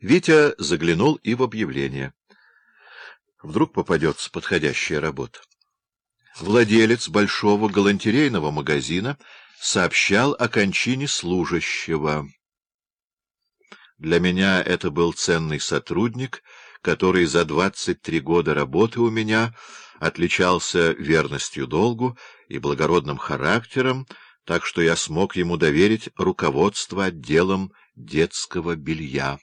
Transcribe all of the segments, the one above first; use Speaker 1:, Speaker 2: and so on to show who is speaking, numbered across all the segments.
Speaker 1: Витя заглянул и в объявление. Вдруг попадется подходящая работа. Владелец большого галантерейного магазина сообщал о кончине служащего. Для меня это был ценный сотрудник, который за двадцать три года работы у меня отличался верностью долгу и благородным характером, так что я смог ему доверить руководство отделом детского белья.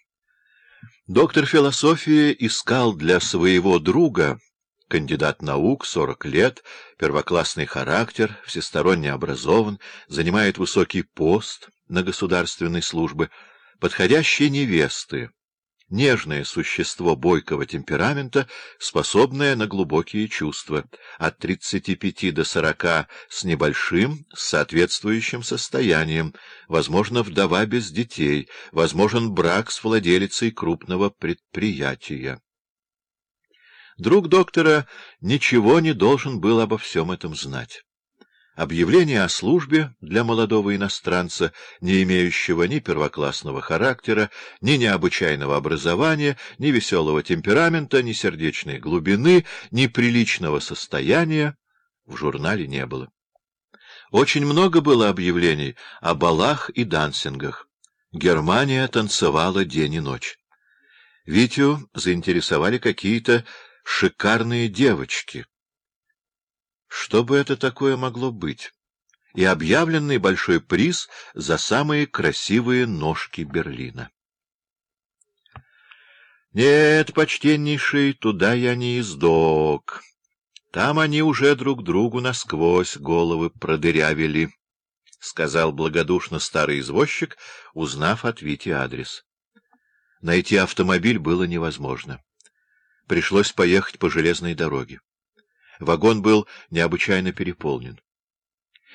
Speaker 1: Доктор философии искал для своего друга, кандидат наук, сорок лет, первоклассный характер, всесторонне образован, занимает высокий пост на государственной службе, подходящей невесты, нежное существо бойкого темперамента, способное на глубокие чувства, от 35 до 40 с небольшим, соответствующим состоянием, возможно, вдова без детей, возможен брак с владелицей крупного предприятия. Друг доктора ничего не должен был обо всем этом знать. Объявление о службе для молодого иностранца, не имеющего ни первоклассного характера, ни необычайного образования, ни веселого темперамента, ни сердечной глубины, ни приличного состояния, в журнале не было. Очень много было объявлений о балах и дансингах. Германия танцевала день и ночь. Витю заинтересовали какие-то шикарные девочки — что бы это такое могло быть? И объявленный большой приз за самые красивые ножки Берлина. Нет, почтеннейший, туда я не издок. Там они уже друг другу насквозь головы продырявили, — сказал благодушно старый извозчик, узнав от Вити адрес. Найти автомобиль было невозможно. Пришлось поехать по железной дороге. Вагон был необычайно переполнен.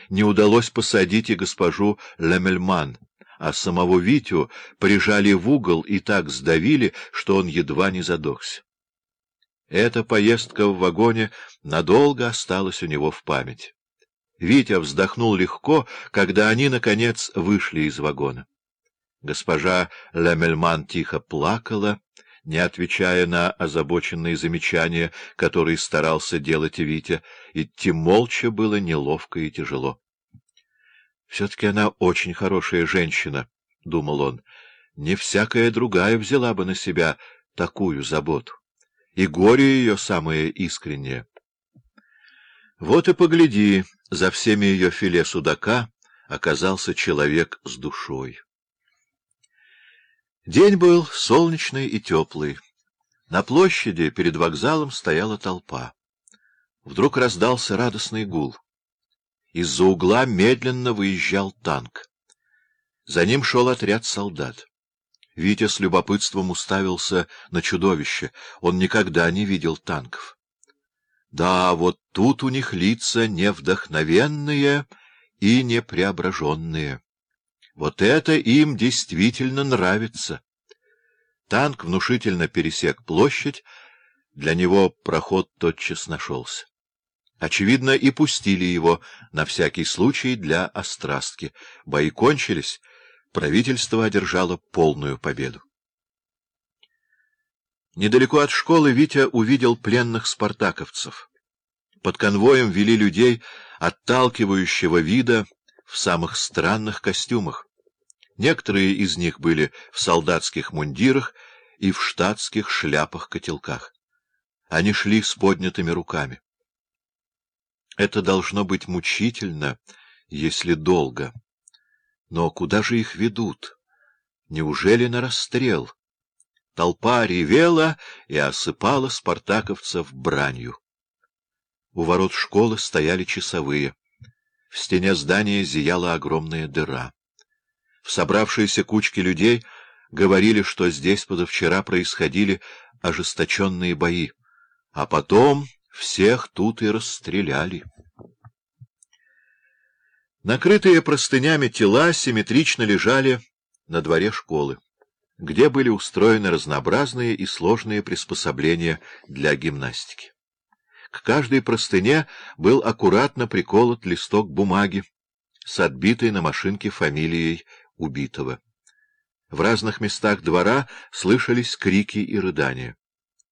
Speaker 1: Не удалось посадить и госпожу Лемельман, а самого Витю прижали в угол и так сдавили, что он едва не задохся. Эта поездка в вагоне надолго осталась у него в память. Витя вздохнул легко, когда они, наконец, вышли из вагона. Госпожа Лемельман тихо плакала, не отвечая на озабоченные замечания, которые старался делать Витя, идти молча было неловко и тяжело. — Все-таки она очень хорошая женщина, — думал он. Не всякая другая взяла бы на себя такую заботу. И горе ее самое искреннее. Вот и погляди, за всеми ее филе судака оказался человек с душой. День был солнечный и теплый. На площади перед вокзалом стояла толпа. Вдруг раздался радостный гул. Из-за угла медленно выезжал танк. За ним шел отряд солдат. Витя с любопытством уставился на чудовище. Он никогда не видел танков. Да, вот тут у них лица невдохновенные и непреображенные. Вот это им действительно нравится. Танк внушительно пересек площадь, для него проход тотчас нашелся. Очевидно, и пустили его на всякий случай для острастки. Бои кончились, правительство одержало полную победу. Недалеко от школы Витя увидел пленных спартаковцев. Под конвоем вели людей отталкивающего вида в самых странных костюмах. Некоторые из них были в солдатских мундирах и в штатских шляпах-котелках. Они шли с поднятыми руками. Это должно быть мучительно, если долго. Но куда же их ведут? Неужели на расстрел? Толпа ревела и осыпала спартаковцев бранью. У ворот школы стояли часовые. В стене здания зияла огромная дыра. В собравшейся кучке людей говорили, что здесь позавчера происходили ожесточенные бои, а потом всех тут и расстреляли. Накрытые простынями тела симметрично лежали на дворе школы, где были устроены разнообразные и сложные приспособления для гимнастики. К каждой простыне был аккуратно приколот листок бумаги с отбитой на машинке фамилией убитого. В разных местах двора слышались крики и рыдания.